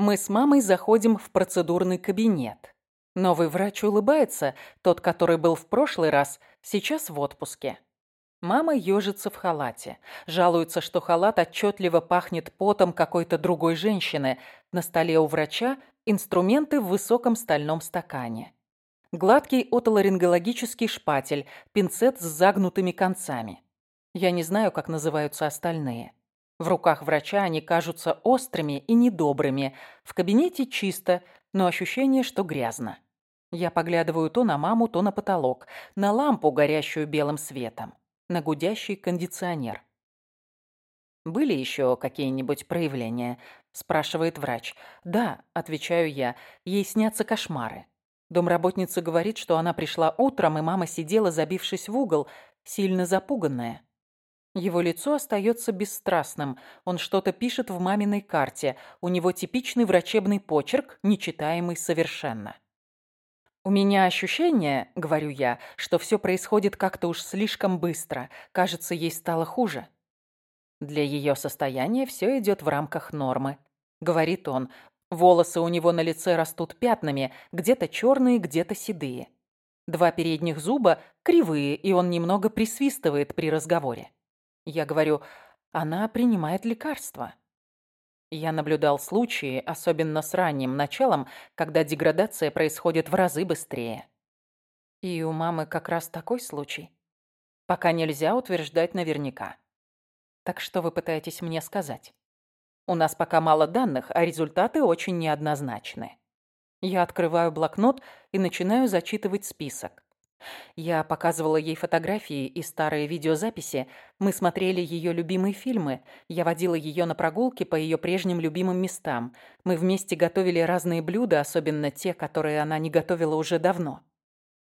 Мы с мамой заходим в процедурный кабинет. Новый врач улыбается, тот, который был в прошлый раз, сейчас в отпуске. Мама ежится в халате. Жалуется, что халат отчетливо пахнет потом какой-то другой женщины. На столе у врача инструменты в высоком стальном стакане. Гладкий отоларингологический шпатель, пинцет с загнутыми концами. Я не знаю, как называются остальные. В руках врача они кажутся острыми и недобрыми. В кабинете чисто, но ощущение, что грязно. Я поглядываю то на маму, то на потолок, на лампу, горящую белым светом, на гудящий кондиционер. «Были еще какие-нибудь проявления?» – спрашивает врач. «Да», – отвечаю я, – «ей снятся кошмары». Домработница говорит, что она пришла утром, и мама сидела, забившись в угол, сильно запуганная. Его лицо остается бесстрастным. Он что-то пишет в маминой карте. У него типичный врачебный почерк, нечитаемый совершенно. «У меня ощущение, — говорю я, — что все происходит как-то уж слишком быстро. Кажется, ей стало хуже». Для ее состояния все идет в рамках нормы. Говорит он. Волосы у него на лице растут пятнами, где-то черные, где-то седые. Два передних зуба кривые, и он немного присвистывает при разговоре. Я говорю, она принимает лекарства. Я наблюдал случаи, особенно с ранним началом, когда деградация происходит в разы быстрее. И у мамы как раз такой случай. Пока нельзя утверждать наверняка. Так что вы пытаетесь мне сказать? У нас пока мало данных, а результаты очень неоднозначны. Я открываю блокнот и начинаю зачитывать список. Я показывала ей фотографии и старые видеозаписи. Мы смотрели ее любимые фильмы. Я водила ее на прогулки по ее прежним любимым местам. Мы вместе готовили разные блюда, особенно те, которые она не готовила уже давно.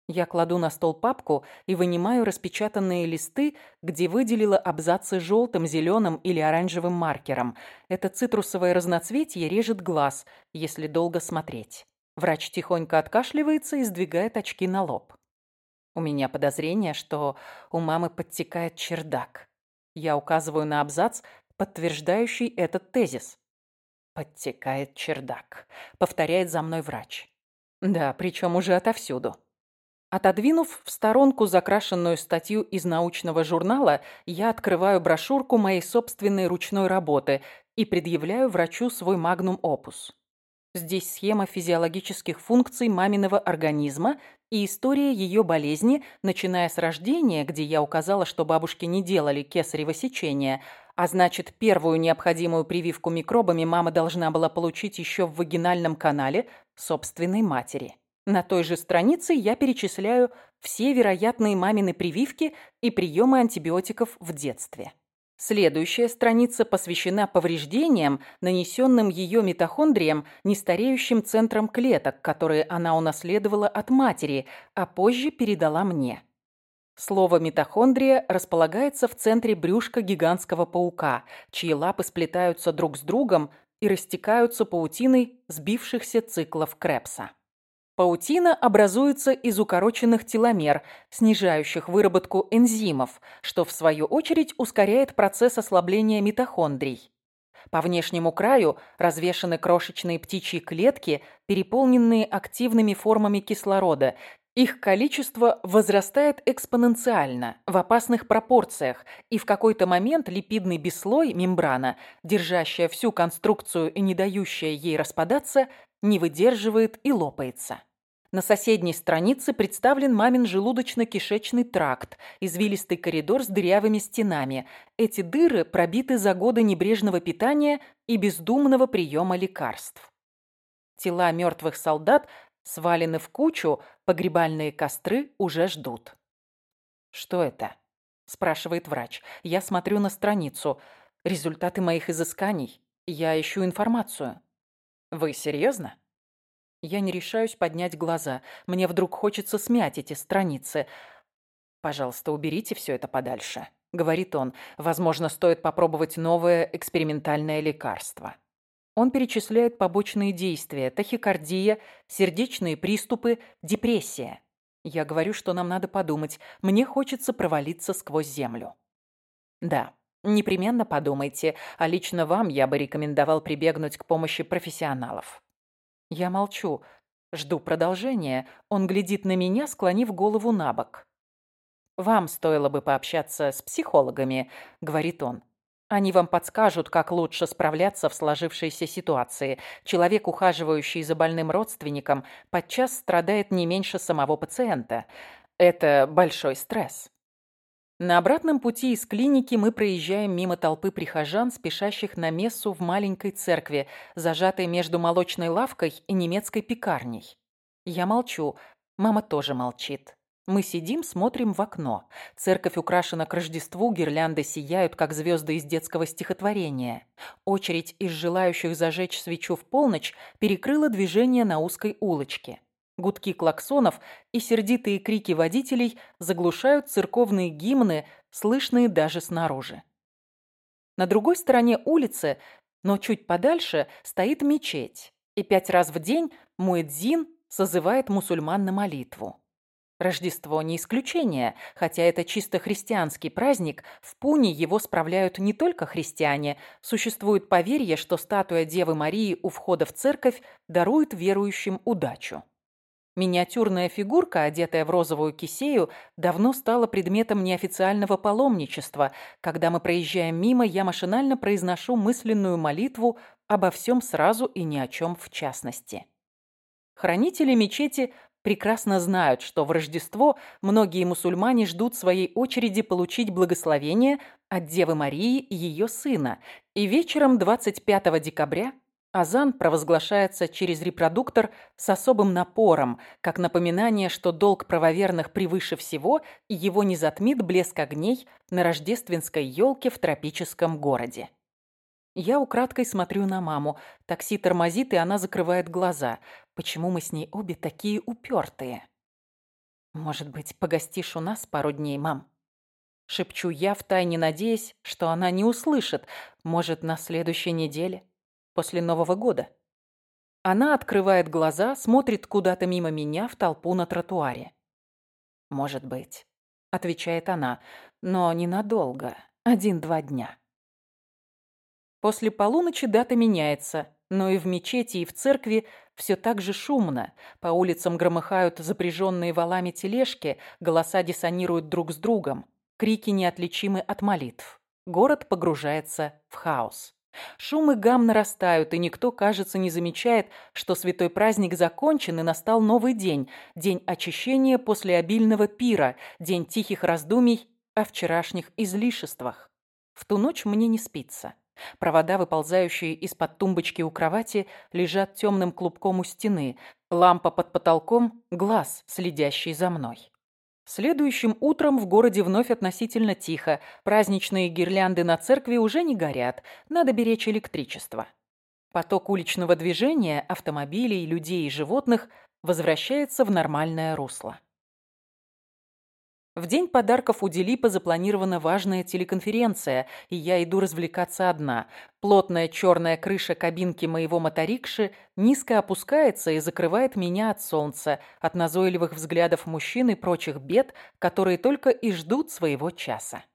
Я кладу на стол папку и вынимаю распечатанные листы, где выделила абзацы желтым, зеленым или оранжевым маркером. Это цитрусовое разноцветие режет глаз, если долго смотреть. Врач тихонько откашливается и сдвигает очки на лоб. У меня подозрение, что у мамы подтекает чердак. Я указываю на абзац, подтверждающий этот тезис. «Подтекает чердак», — повторяет за мной врач. Да, причем уже отовсюду. Отодвинув в сторонку закрашенную статью из научного журнала, я открываю брошюрку моей собственной ручной работы и предъявляю врачу свой магнум-опус. Здесь схема физиологических функций маминого организма и история ее болезни, начиная с рождения, где я указала, что бабушки не делали кесарево сечение, а значит, первую необходимую прививку микробами мама должна была получить еще в вагинальном канале собственной матери. На той же странице я перечисляю все вероятные мамины прививки и приемы антибиотиков в детстве. Следующая страница посвящена повреждениям, нанесенным ее митохондриям, нестареющим центром клеток, которые она унаследовала от матери, а позже передала мне. Слово «митохондрия» располагается в центре брюшка гигантского паука, чьи лапы сплетаются друг с другом и растекаются паутиной сбившихся циклов Крепса. Паутина образуется из укороченных теломер, снижающих выработку энзимов, что в свою очередь ускоряет процесс ослабления митохондрий. По внешнему краю развешаны крошечные птичьи клетки, переполненные активными формами кислорода. Их количество возрастает экспоненциально, в опасных пропорциях, и в какой-то момент липидный бесслой, мембрана, держащая всю конструкцию и не дающая ей распадаться, не выдерживает и лопается. На соседней странице представлен мамин желудочно-кишечный тракт, извилистый коридор с дырявыми стенами. Эти дыры пробиты за годы небрежного питания и бездумного приема лекарств. Тела мертвых солдат свалены в кучу, погребальные костры уже ждут. «Что это?» – спрашивает врач. Я смотрю на страницу. Результаты моих изысканий. Я ищу информацию. «Вы серьезно?» Я не решаюсь поднять глаза. Мне вдруг хочется смять эти страницы. «Пожалуйста, уберите все это подальше», — говорит он. «Возможно, стоит попробовать новое экспериментальное лекарство». Он перечисляет побочные действия – тахикардия, сердечные приступы, депрессия. Я говорю, что нам надо подумать. Мне хочется провалиться сквозь землю. Да, Непременно подумайте, а лично вам я бы рекомендовал прибегнуть к помощи профессионалов. Я молчу, жду продолжения. Он глядит на меня, склонив голову на бок. «Вам стоило бы пообщаться с психологами», — говорит он. Они вам подскажут, как лучше справляться в сложившейся ситуации. Человек, ухаживающий за больным родственником, подчас страдает не меньше самого пациента. Это большой стресс. На обратном пути из клиники мы проезжаем мимо толпы прихожан, спешащих на мессу в маленькой церкви, зажатой между молочной лавкой и немецкой пекарней. Я молчу, мама тоже молчит. Мы сидим, смотрим в окно. Церковь украшена к Рождеству, гирлянды сияют, как звезды из детского стихотворения. Очередь из желающих зажечь свечу в полночь перекрыла движение на узкой улочке. Гудки клаксонов и сердитые крики водителей заглушают церковные гимны, слышные даже снаружи. На другой стороне улицы, но чуть подальше, стоит мечеть, и пять раз в день муэдзин созывает мусульман на молитву. Рождество не исключение, хотя это чисто христианский праздник, в Пуне его справляют не только христиане. Существует поверье, что статуя Девы Марии у входа в церковь дарует верующим удачу. Миниатюрная фигурка, одетая в розовую кисею, давно стала предметом неофициального паломничества. Когда мы проезжаем мимо, я машинально произношу мысленную молитву обо всем сразу и ни о чем в частности. Хранители мечети прекрасно знают, что в Рождество многие мусульмане ждут своей очереди получить благословение от Девы Марии и ее сына. И вечером 25 декабря азан провозглашается через репродуктор с особым напором, как напоминание, что долг правоверных превыше всего, и его не затмит блеск огней на рождественской елке в тропическом городе. Я украдкой смотрю на маму. Такси тормозит, и она закрывает глаза. Почему мы с ней обе такие упертые? Может быть, погостишь у нас пару дней, мам? Шепчу я, втайне надеясь, что она не услышит. Может, на следующей неделе? После Нового года? Она открывает глаза, смотрит куда-то мимо меня в толпу на тротуаре. «Может быть», — отвечает она, — «но ненадолго, один-два дня». После полуночи дата меняется, но и в мечети, и в церкви все так же шумно. По улицам громыхают запряженные валами тележки, голоса диссонируют друг с другом. Крики неотличимы от молитв. Город погружается в хаос. Шум и гам нарастают, и никто, кажется, не замечает, что святой праздник закончен и настал новый день, день очищения после обильного пира, день тихих раздумий о вчерашних излишествах. В ту ночь мне не спится. Провода, выползающие из-под тумбочки у кровати, лежат темным клубком у стены. Лампа под потолком — глаз, следящий за мной. Следующим утром в городе вновь относительно тихо. Праздничные гирлянды на церкви уже не горят. Надо беречь электричество. Поток уличного движения, автомобилей, людей и животных возвращается в нормальное русло. В день подарков у Делипа запланирована важная телеконференция, и я иду развлекаться одна. Плотная черная крыша кабинки моего моторикши низко опускается и закрывает меня от солнца, от назойливых взглядов мужчин и прочих бед, которые только и ждут своего часа.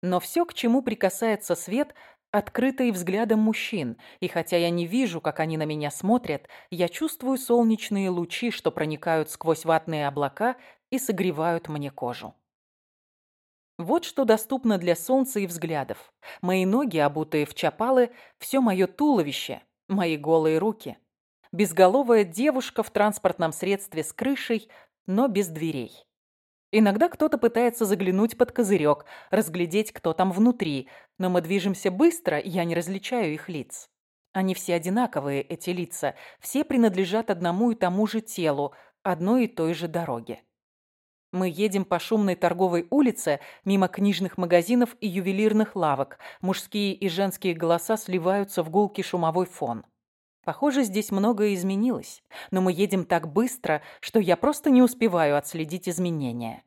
Но все, к чему прикасается свет, открыто и взглядом мужчин, и хотя я не вижу, как они на меня смотрят, я чувствую солнечные лучи, что проникают сквозь ватные облака и согревают мне кожу. Вот что доступно для солнца и взглядов. Мои ноги, обутые в чапалы, все мое туловище, мои голые руки. Безголовая девушка в транспортном средстве с крышей, но без дверей. Иногда кто-то пытается заглянуть под козырек, разглядеть, кто там внутри, но мы движемся быстро, я не различаю их лиц. Они все одинаковые, эти лица, все принадлежат одному и тому же телу, одной и той же дороге. Мы едем по шумной торговой улице, мимо книжных магазинов и ювелирных лавок. Мужские и женские голоса сливаются в гулкий шумовой фон. Похоже, здесь многое изменилось, но мы едем так быстро, что я просто не успеваю отследить изменения.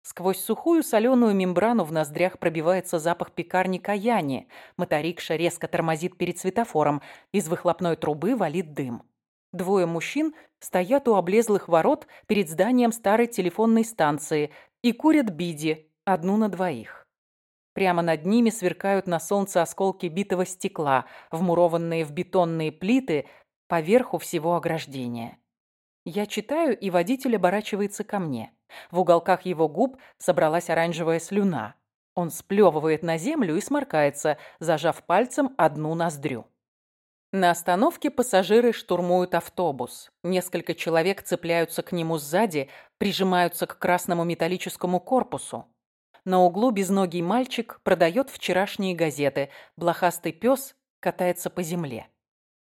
Сквозь сухую соленую мембрану в ноздрях пробивается запах пекарни Каяни. Моторикша резко тормозит перед светофором. Из выхлопной трубы валит дым. Двое мужчин стоят у облезлых ворот перед зданием старой телефонной станции и курят биди, одну на двоих. Прямо над ними сверкают на солнце осколки битого стекла, вмурованные в бетонные плиты поверху всего ограждения. Я читаю, и водитель оборачивается ко мне. В уголках его губ собралась оранжевая слюна. Он сплевывает на землю и сморкается, зажав пальцем одну ноздрю. На остановке пассажиры штурмуют автобус. Несколько человек цепляются к нему сзади, прижимаются к красному металлическому корпусу. На углу безногий мальчик продает вчерашние газеты. Блохастый пес катается по земле.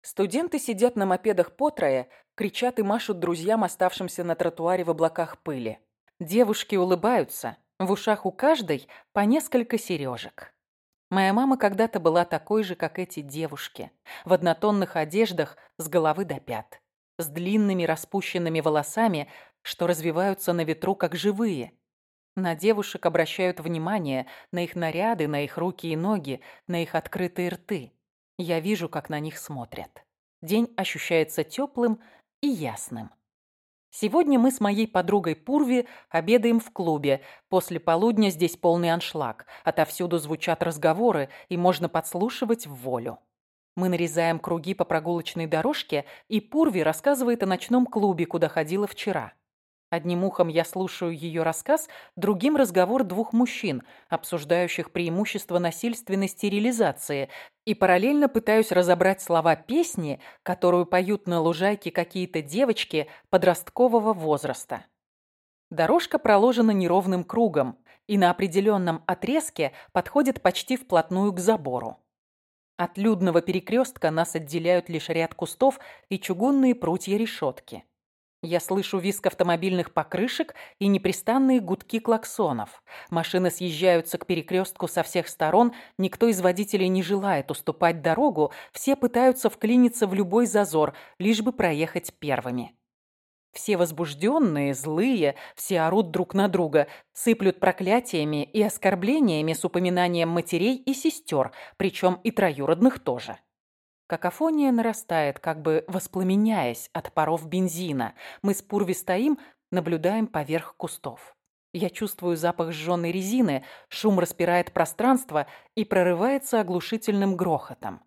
Студенты сидят на мопедах по трое, кричат и машут друзьям, оставшимся на тротуаре в облаках пыли. Девушки улыбаются. В ушах у каждой по несколько сережек. Моя мама когда-то была такой же, как эти девушки, в однотонных одеждах с головы до пят, с длинными распущенными волосами, что развиваются на ветру, как живые. На девушек обращают внимание, на их наряды, на их руки и ноги, на их открытые рты. Я вижу, как на них смотрят. День ощущается теплым и ясным. Сегодня мы с моей подругой Пурви обедаем в клубе. После полудня здесь полный аншлаг. Отовсюду звучат разговоры, и можно подслушивать в волю. Мы нарезаем круги по прогулочной дорожке, и Пурви рассказывает о ночном клубе, куда ходила вчера. Одним ухом я слушаю ее рассказ, другим разговор двух мужчин, обсуждающих преимущества насильственной стерилизации, и параллельно пытаюсь разобрать слова песни, которую поют на лужайке какие-то девочки подросткового возраста. Дорожка проложена неровным кругом и на определенном отрезке подходит почти вплотную к забору. От людного перекрестка нас отделяют лишь ряд кустов и чугунные прутья решетки. Я слышу визг автомобильных покрышек и непрестанные гудки клаксонов. Машины съезжаются к перекрестку со всех сторон, никто из водителей не желает уступать дорогу, все пытаются вклиниться в любой зазор, лишь бы проехать первыми. Все возбужденные, злые, все орут друг на друга, сыплют проклятиями и оскорблениями с упоминанием матерей и сестер, причем и троюродных тоже. Какофония нарастает, как бы воспламеняясь от паров бензина. Мы с Пурви стоим, наблюдаем поверх кустов. Я чувствую запах сжженной резины, шум распирает пространство и прорывается оглушительным грохотом.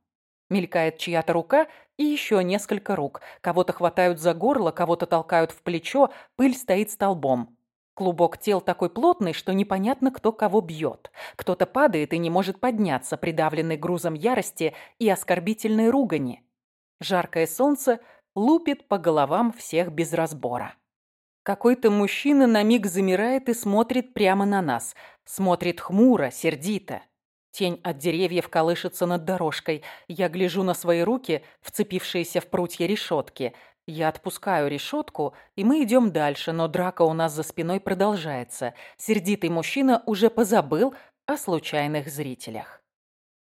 Мелькает чья-то рука и еще несколько рук. Кого-то хватают за горло, кого-то толкают в плечо, пыль стоит столбом. Клубок тел такой плотный, что непонятно, кто кого бьет. Кто-то падает и не может подняться, придавленный грузом ярости и оскорбительной ругани. Жаркое солнце лупит по головам всех без разбора. Какой-то мужчина на миг замирает и смотрит прямо на нас. Смотрит хмуро, сердито. Тень от деревьев колышется над дорожкой. Я гляжу на свои руки, вцепившиеся в прутья решетки. Я отпускаю решетку, и мы идем дальше, но драка у нас за спиной продолжается. Сердитый мужчина уже позабыл о случайных зрителях.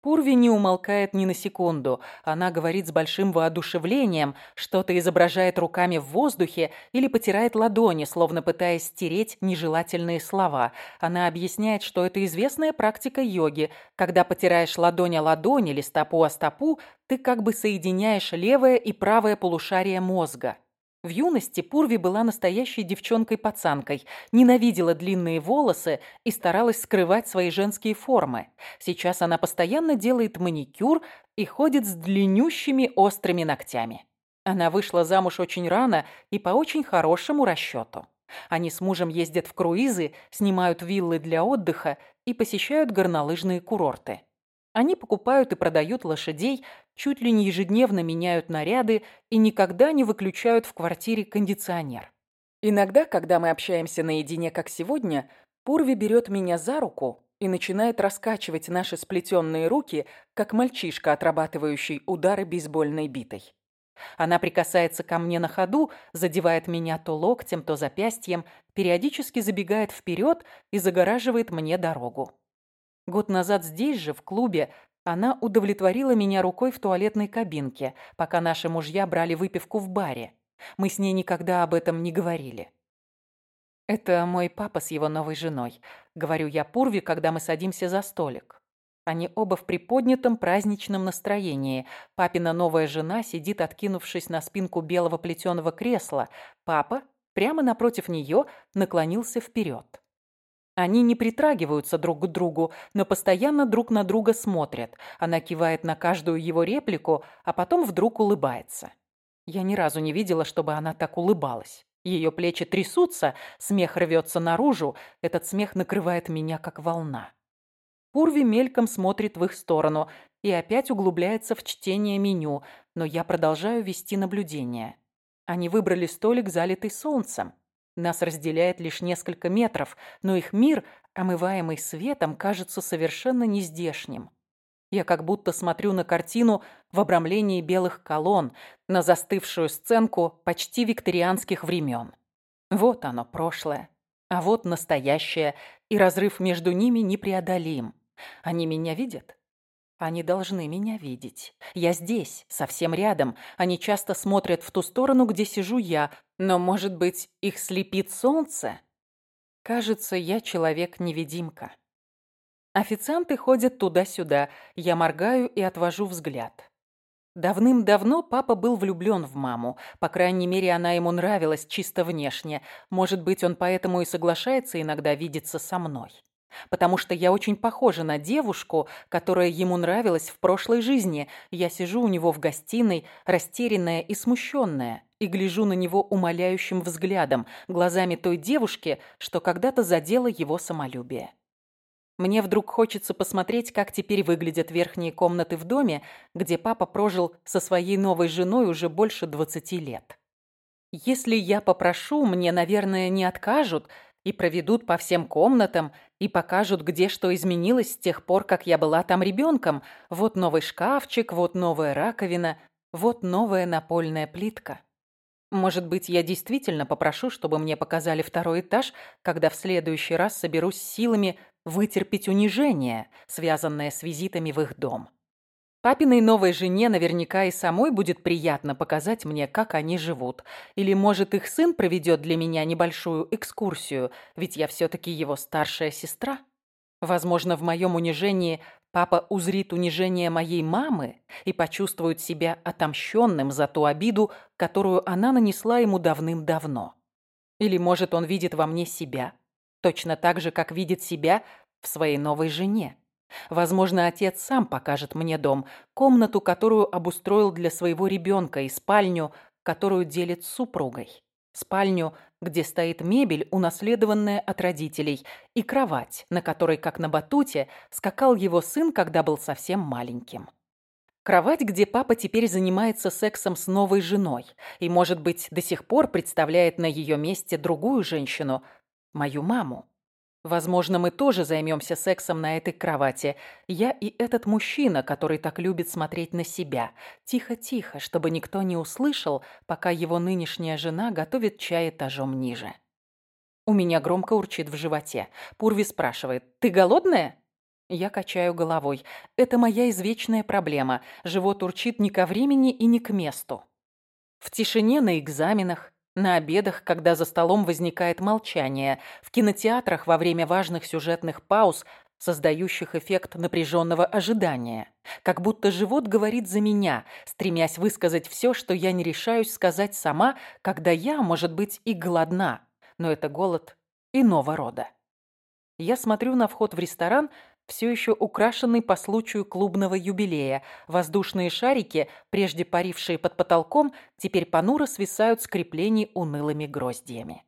Пурви не умолкает ни на секунду. Она говорит с большим воодушевлением, что-то изображает руками в воздухе или потирает ладони, словно пытаясь стереть нежелательные слова. Она объясняет, что это известная практика йоги. Когда потираешь ладонь о ладонь или стопу о стопу, ты как бы соединяешь левое и правое полушарие мозга. В юности Пурви была настоящей девчонкой-пацанкой, ненавидела длинные волосы и старалась скрывать свои женские формы. Сейчас она постоянно делает маникюр и ходит с длиннющими острыми ногтями. Она вышла замуж очень рано и по очень хорошему расчету. Они с мужем ездят в круизы, снимают виллы для отдыха и посещают горнолыжные курорты. Они покупают и продают лошадей, чуть ли не ежедневно меняют наряды и никогда не выключают в квартире кондиционер. Иногда, когда мы общаемся наедине, как сегодня, Пурви берет меня за руку и начинает раскачивать наши сплетенные руки, как мальчишка, отрабатывающий удары бейсбольной битой. Она прикасается ко мне на ходу, задевает меня то локтем, то запястьем, периодически забегает вперед и загораживает мне дорогу. Год назад здесь же, в клубе, она удовлетворила меня рукой в туалетной кабинке, пока наши мужья брали выпивку в баре. Мы с ней никогда об этом не говорили. «Это мой папа с его новой женой», — говорю я Пурви, когда мы садимся за столик. Они оба в приподнятом праздничном настроении. Папина новая жена сидит, откинувшись на спинку белого плетеного кресла. Папа, прямо напротив нее, наклонился вперед. Они не притрагиваются друг к другу, но постоянно друг на друга смотрят. Она кивает на каждую его реплику, а потом вдруг улыбается. Я ни разу не видела, чтобы она так улыбалась. Ее плечи трясутся, смех рвется наружу, этот смех накрывает меня, как волна. Пурви мельком смотрит в их сторону и опять углубляется в чтение меню, но я продолжаю вести наблюдение. Они выбрали столик, залитый солнцем. Нас разделяет лишь несколько метров, но их мир, омываемый светом, кажется совершенно нездешним. Я как будто смотрю на картину в обрамлении белых колонн, на застывшую сценку почти викторианских времен. Вот оно, прошлое. А вот настоящее, и разрыв между ними непреодолим. Они меня видят? Они должны меня видеть. Я здесь, совсем рядом. Они часто смотрят в ту сторону, где сижу я. Но, может быть, их слепит солнце? Кажется, я человек-невидимка. Официанты ходят туда-сюда. Я моргаю и отвожу взгляд. Давным-давно папа был влюблен в маму. По крайней мере, она ему нравилась чисто внешне. Может быть, он поэтому и соглашается иногда видеться со мной. Потому что я очень похожа на девушку, которая ему нравилась в прошлой жизни. Я сижу у него в гостиной, растерянная и смущенная, и гляжу на него умоляющим взглядом, глазами той девушки, что когда-то задела его самолюбие. Мне вдруг хочется посмотреть, как теперь выглядят верхние комнаты в доме, где папа прожил со своей новой женой уже больше 20 лет. Если я попрошу, мне, наверное, не откажут и проведут по всем комнатам и покажут, где что изменилось с тех пор, как я была там ребенком. Вот новый шкафчик, вот новая раковина, вот новая напольная плитка. Может быть, я действительно попрошу, чтобы мне показали второй этаж, когда в следующий раз соберусь силами вытерпеть унижение, связанное с визитами в их дом. Папиной новой жене наверняка и самой будет приятно показать мне, как они живут. Или, может, их сын проведет для меня небольшую экскурсию, ведь я все-таки его старшая сестра. Возможно, в моем унижении папа узрит унижение моей мамы и почувствует себя отомщенным за ту обиду, которую она нанесла ему давным-давно. Или, может, он видит во мне себя, точно так же, как видит себя в своей новой жене. Возможно, отец сам покажет мне дом, комнату, которую обустроил для своего ребенка, и спальню, которую делит с супругой. Спальню, где стоит мебель, унаследованная от родителей, и кровать, на которой, как на батуте, скакал его сын, когда был совсем маленьким. Кровать, где папа теперь занимается сексом с новой женой и, может быть, до сих пор представляет на ее месте другую женщину, мою маму. Возможно, мы тоже займемся сексом на этой кровати. Я и этот мужчина, который так любит смотреть на себя. Тихо-тихо, чтобы никто не услышал, пока его нынешняя жена готовит чай этажом ниже. У меня громко урчит в животе. Пурви спрашивает, «Ты голодная?» Я качаю головой. Это моя извечная проблема. Живот урчит не ко времени и не к месту. В тишине на экзаменах, на обедах, когда за столом возникает молчание, в кинотеатрах во время важных сюжетных пауз, создающих эффект напряженного ожидания. Как будто живот говорит за меня, стремясь высказать все, что я не решаюсь сказать сама, когда я, может быть, и голодна, но это голод иного рода. Я смотрю на вход в ресторан, все еще украшенный по случаю клубного юбилея. Воздушные шарики, прежде парившие под потолком, теперь понуро свисают с креплений унылыми гроздьями.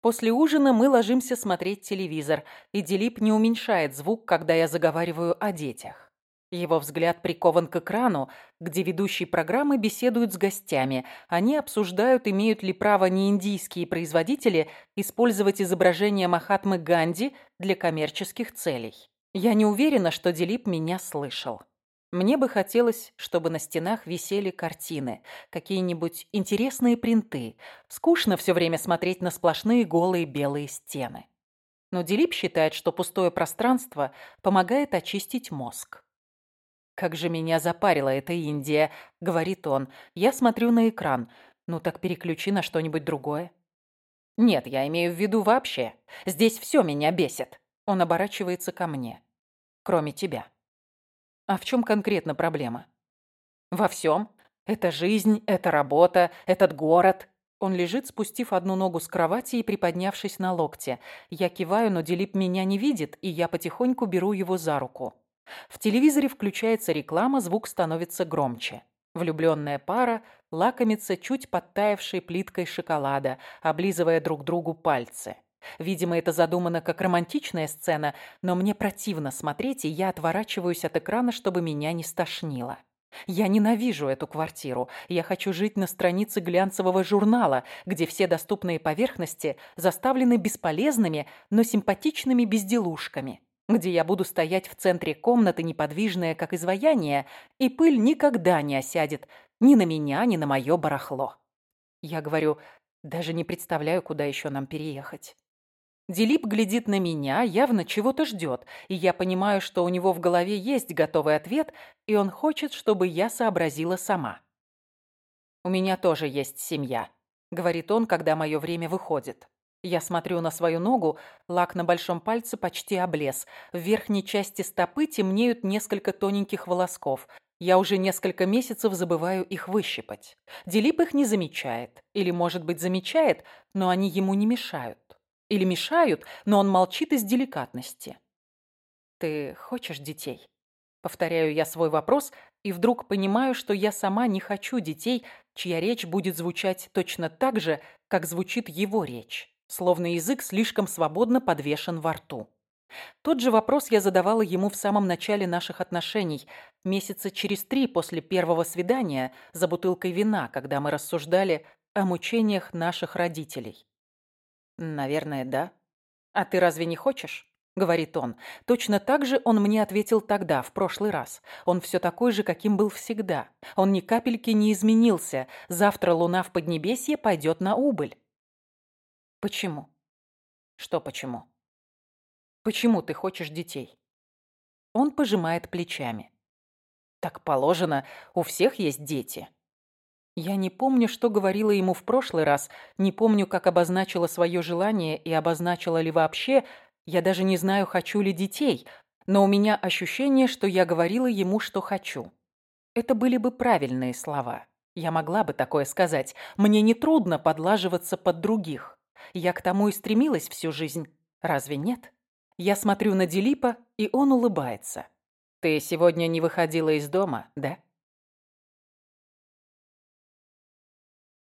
После ужина мы ложимся смотреть телевизор, и Делип не уменьшает звук, когда я заговариваю о детях. Его взгляд прикован к экрану, где ведущие программы беседуют с гостями. Они обсуждают, имеют ли право неиндийские производители использовать изображение Махатмы Ганди для коммерческих целей. Я не уверена, что Делип меня слышал. Мне бы хотелось, чтобы на стенах висели картины, какие-нибудь интересные принты. Скучно все время смотреть на сплошные голые белые стены. Но Делип считает, что пустое пространство помогает очистить мозг. «Как же меня запарила эта Индия», — говорит он. «Я смотрю на экран. Ну так переключи на что-нибудь другое». «Нет, я имею в виду вообще. Здесь все меня бесит». Он оборачивается ко мне. Кроме тебя. А в чем конкретно проблема? Во всем. Это жизнь, это работа, этот город. Он лежит, спустив одну ногу с кровати и приподнявшись на локте. Я киваю, но Делип меня не видит, и я потихоньку беру его за руку. В телевизоре включается реклама, звук становится громче. Влюбленная пара лакомится чуть подтаявшей плиткой шоколада, облизывая друг другу пальцы. Видимо, это задумано как романтичная сцена, но мне противно смотреть, и я отворачиваюсь от экрана, чтобы меня не стошнило. Я ненавижу эту квартиру. Я хочу жить на странице глянцевого журнала, где все доступные поверхности заставлены бесполезными, но симпатичными безделушками, где я буду стоять в центре комнаты, неподвижная, как изваяние, и пыль никогда не осядет ни на меня, ни на мое барахло. Я говорю, даже не представляю, куда еще нам переехать. Дилип глядит на меня, явно чего-то ждет, и я понимаю, что у него в голове есть готовый ответ, и он хочет, чтобы я сообразила сама. «У меня тоже есть семья», — говорит он, когда мое время выходит. Я смотрю на свою ногу, лак на большом пальце почти облез. В верхней части стопы темнеют несколько тоненьких волосков. Я уже несколько месяцев забываю их выщипать. Дилип их не замечает. Или, может быть, замечает, но они ему не мешают. Или мешают, но он молчит из деликатности. «Ты хочешь детей?» Повторяю я свой вопрос и вдруг понимаю, что я сама не хочу детей, чья речь будет звучать точно так же, как звучит его речь, словно язык слишком свободно подвешен во рту. Тот же вопрос я задавала ему в самом начале наших отношений, месяца через три после первого свидания за бутылкой вина, когда мы рассуждали о мучениях наших родителей. «Наверное, да. А ты разве не хочешь?» — говорит он. Точно так же он мне ответил тогда, в прошлый раз. Он все такой же, каким был всегда. Он ни капельки не изменился. Завтра луна в Поднебесье пойдет на убыль. Почему? Что почему? Почему ты хочешь детей? Он пожимает плечами. Так положено, у всех есть дети. Я не помню, что говорила ему в прошлый раз, не помню, как обозначила свое желание и обозначила ли вообще, я даже не знаю, хочу ли детей, но у меня ощущение, что я говорила ему, что хочу. Это были бы правильные слова. Я могла бы такое сказать. Мне нетрудно подлаживаться под других. Я к тому и стремилась всю жизнь. Разве нет? Я смотрю на Дилипа, и он улыбается. «Ты сегодня не выходила из дома, да?»